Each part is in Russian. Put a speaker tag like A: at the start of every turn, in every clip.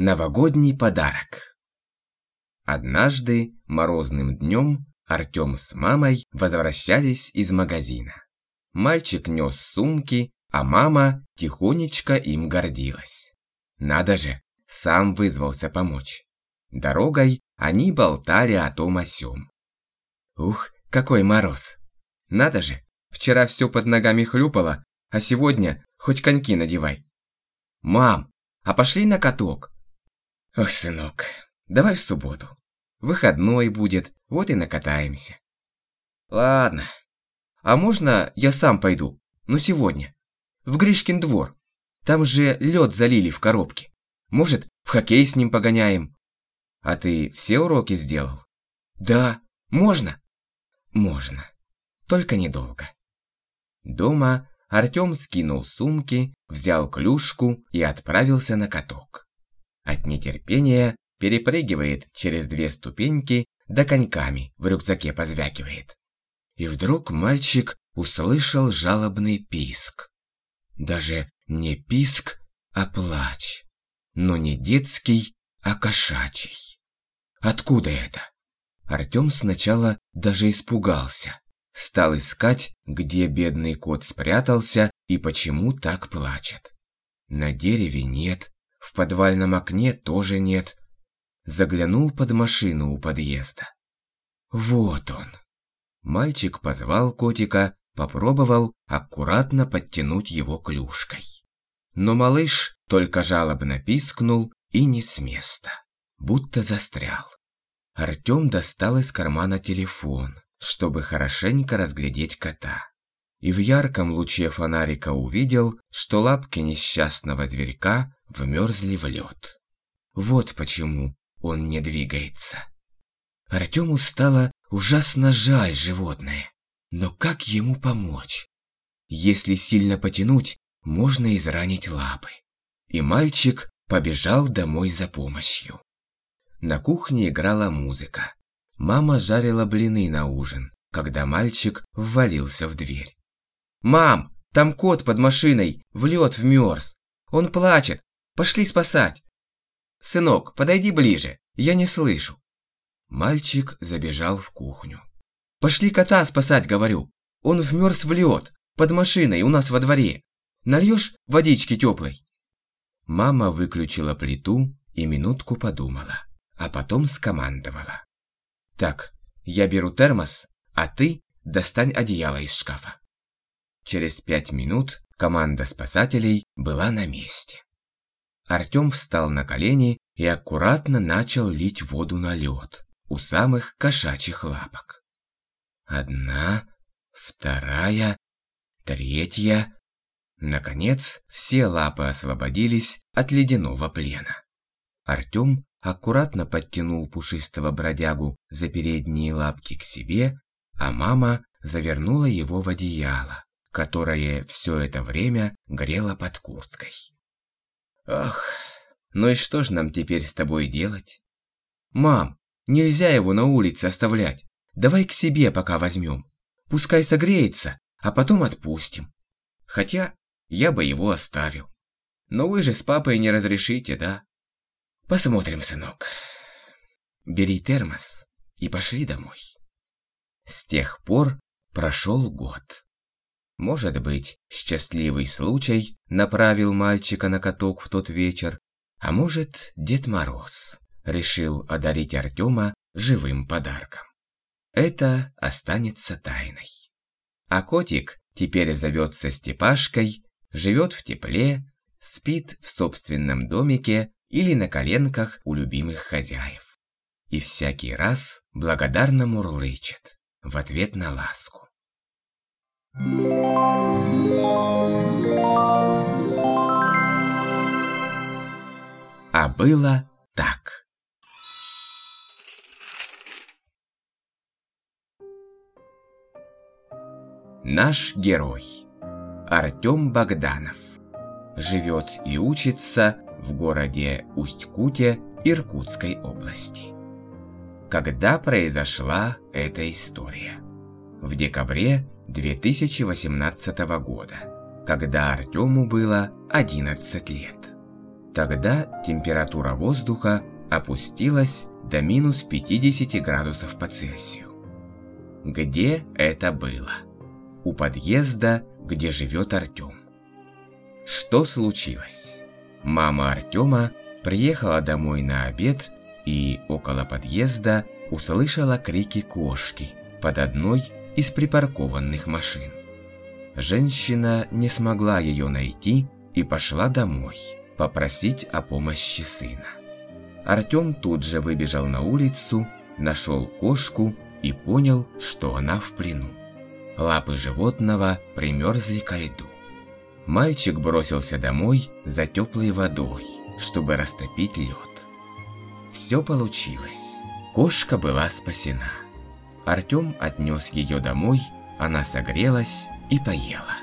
A: Новогодний подарок. Однажды морозным днем Артем с мамой возвращались из магазина. Мальчик нес сумки, а мама тихонечко им гордилась. Надо же, сам вызвался помочь. Дорогой они болтали о том о сём. Ух, какой мороз! Надо же, вчера все под ногами хлюпало, а сегодня хоть коньки надевай. Мам, а пошли на каток? Ох, сынок, давай в субботу. Выходной будет, вот и накатаемся. Ладно. А можно я сам пойду? Ну сегодня. В Гришкин двор. Там же лед залили в коробке. Может, в хоккей с ним погоняем? А ты все уроки сделал? Да. Можно? Можно. Только недолго. Дома Артем скинул сумки, взял клюшку и отправился на каток. От нетерпения перепрыгивает через две ступеньки, да коньками в рюкзаке позвякивает. И вдруг мальчик услышал жалобный писк. Даже не писк, а плач. Но не детский, а кошачий. Откуда это? Артем сначала даже испугался. Стал искать, где бедный кот спрятался и почему так плачет. На дереве нет, в подвальном окне тоже нет. Заглянул под машину у подъезда. Вот он. Мальчик позвал котика, попробовал аккуратно подтянуть его клюшкой. Но малыш только жалобно пискнул и не с места, будто застрял. Артем достал из кармана телефон, чтобы хорошенько разглядеть кота и в ярком луче фонарика увидел, что лапки несчастного зверька вмерзли в лед. Вот почему он не двигается. Артему стало ужасно жаль животное. Но как ему помочь? Если сильно потянуть, можно изранить лапы. И мальчик побежал домой за помощью. На кухне играла музыка. Мама жарила блины на ужин, когда мальчик ввалился в дверь. «Мам, там кот под машиной, в лед вмерз. Он плачет. Пошли спасать!» «Сынок, подойди ближе, я не слышу». Мальчик забежал в кухню. «Пошли кота спасать, говорю. Он вмерз в лед, под машиной у нас во дворе. Нальешь водички теплой?» Мама выключила плиту и минутку подумала, а потом скомандовала. «Так, я беру термос, а ты достань одеяло из шкафа». Через пять минут команда спасателей была на месте. Артем встал на колени и аккуратно начал лить воду на лед у самых кошачьих лапок. Одна, вторая, третья. Наконец, все лапы освободились от ледяного плена. Артем аккуратно подтянул пушистого бродягу за передние лапки к себе, а мама завернула его в одеяло, которое все это время грело под курткой. Ах, ну и что ж нам теперь с тобой делать? Мам, нельзя его на улице оставлять. Давай к себе пока возьмем. Пускай согреется, а потом отпустим. Хотя я бы его оставил. Но вы же с папой не разрешите, да? Посмотрим, сынок. Бери термос и пошли домой. С тех пор прошел год. Может быть, счастливый случай направил мальчика на каток в тот вечер, а может, Дед Мороз решил одарить Артема живым подарком. Это останется тайной. А котик теперь зовется Степашкой, живет в тепле, спит в собственном домике или на коленках у любимых хозяев. И всякий раз благодарно мурлычет в ответ на ласку. А было так. Наш герой Артем Богданов живет и учится в городе Усть-Куте Иркутской области. Когда произошла эта история? В декабре 2018 года, когда Артему было 11 лет. Тогда температура воздуха опустилась до минус 50 градусов по Цельсию. Где это было? У подъезда, где живет Артем. Что случилось? Мама Артема приехала домой на обед и около подъезда услышала крики кошки под одной из припаркованных машин. Женщина не смогла ее найти и пошла домой попросить о помощи сына. Артем тут же выбежал на улицу, нашел кошку и понял, что она в плену. Лапы животного примерзли ко льду. Мальчик бросился домой за теплой водой, чтобы растопить лед. Все получилось. Кошка была спасена. Артем отнес ее домой, она согрелась и поела.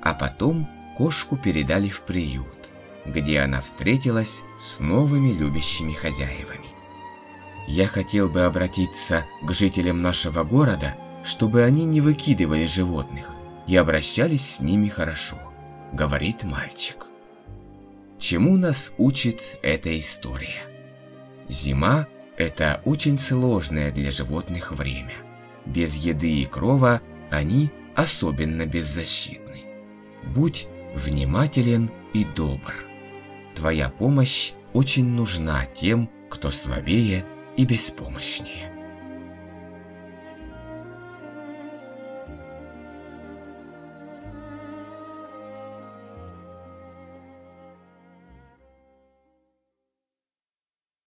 A: А потом кошку передали в приют, где она встретилась с новыми любящими хозяевами. Я хотел бы обратиться к жителям нашего города, чтобы они не выкидывали животных и обращались с ними хорошо, говорит мальчик. Чему нас учит эта история? Зима – это очень сложное для животных время. Без еды и крова они особенно беззащитны. Будь внимателен и добр. Твоя помощь очень нужна тем, кто слабее и беспомощнее.